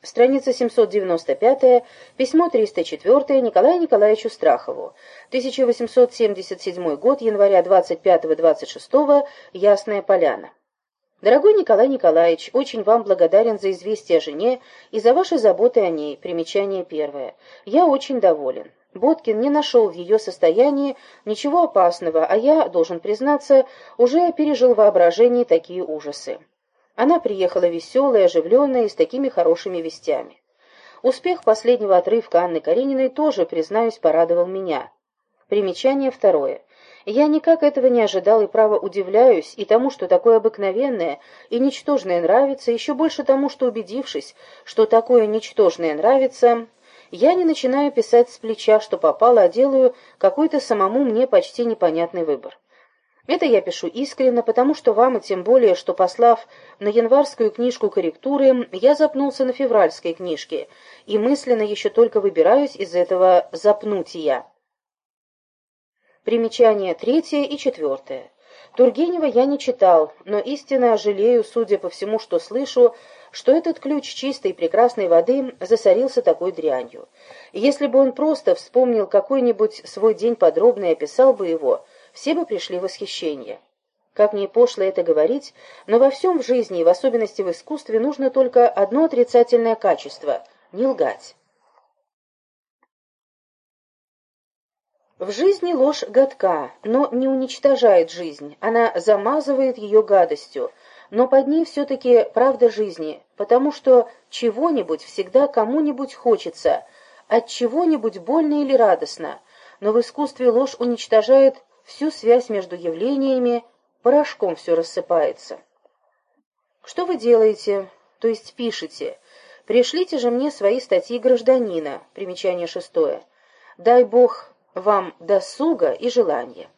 Страница 795, письмо 304 Николаю Николаевичу Страхову. 1877 год, января 25-26, Ясная Поляна. Дорогой Николай Николаевич, очень вам благодарен за известие о жене и за ваши заботы о ней. Примечание первое. Я очень доволен. Боткин не нашел в ее состоянии ничего опасного, а я, должен признаться, уже пережил в воображении такие ужасы. Она приехала веселая, оживленная и с такими хорошими вестями. Успех последнего отрывка Анны Карениной тоже, признаюсь, порадовал меня. Примечание второе. Я никак этого не ожидал и, право, удивляюсь и тому, что такое обыкновенное и ничтожное нравится, еще больше тому, что, убедившись, что такое ничтожное нравится, я не начинаю писать с плеча, что попало, а делаю какой-то самому мне почти непонятный выбор. Это я пишу искренне, потому что вам, и тем более, что, послав на январскую книжку корректуры, я запнулся на февральской книжке, и мысленно еще только выбираюсь из этого запнутия. Примечания третье и четвертое. Тургенева я не читал, но истинно жалею, судя по всему, что слышу, что этот ключ чистой прекрасной воды засорился такой дрянью. Если бы он просто вспомнил какой-нибудь свой день подробно и описал бы его, все бы пришли в восхищение. Как мне пошло это говорить, но во всем в жизни, и в особенности в искусстве, нужно только одно отрицательное качество — не лгать. В жизни ложь гадка, но не уничтожает жизнь, она замазывает ее гадостью, но под ней все-таки правда жизни, потому что чего-нибудь всегда кому-нибудь хочется, от чего-нибудь больно или радостно, но в искусстве ложь уничтожает всю связь между явлениями, порошком все рассыпается. Что вы делаете, то есть пишете? Пришлите же мне свои статьи гражданина, примечание шестое. Дай Бог вам досуга и желания.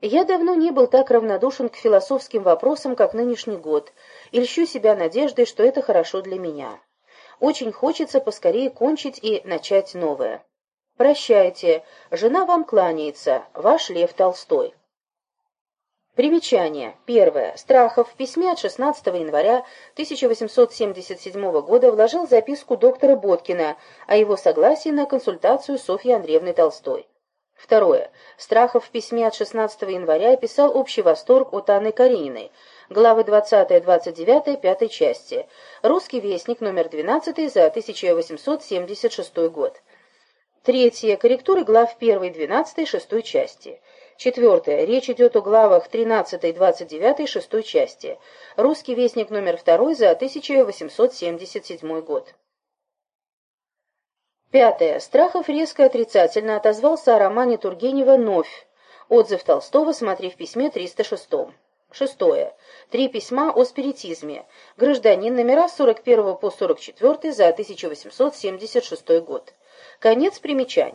Я давно не был так равнодушен к философским вопросам, как нынешний год, и льщу себя надеждой, что это хорошо для меня. Очень хочется поскорее кончить и начать новое. Прощайте, жена вам кланяется, ваш Лев Толстой. Примечание. Первое. Страхов в письме от 16 января 1877 года вложил записку доктора Боткина о его согласии на консультацию Софьи Андреевны Толстой. Второе. Страхов в письме от 16 января описал общий восторг от Анны Карениной. Главы 20-29 пятой части. Русский вестник номер 12 за 1876 год. Третье. Корректуры глав 1, 12, 6 части. Четвертое. Речь идет о главах 13, 29, 6 части. Русский вестник номер 2 за 1877 год. Пятое. Страхов резко отрицательно отозвался о романе Тургенева «Новь». Отзыв Толстого смотри в письме 306. Шестое. Три письма о спиритизме. Гражданин номера 41 по 44 за 1876 год. Конец примечаний.